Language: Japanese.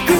く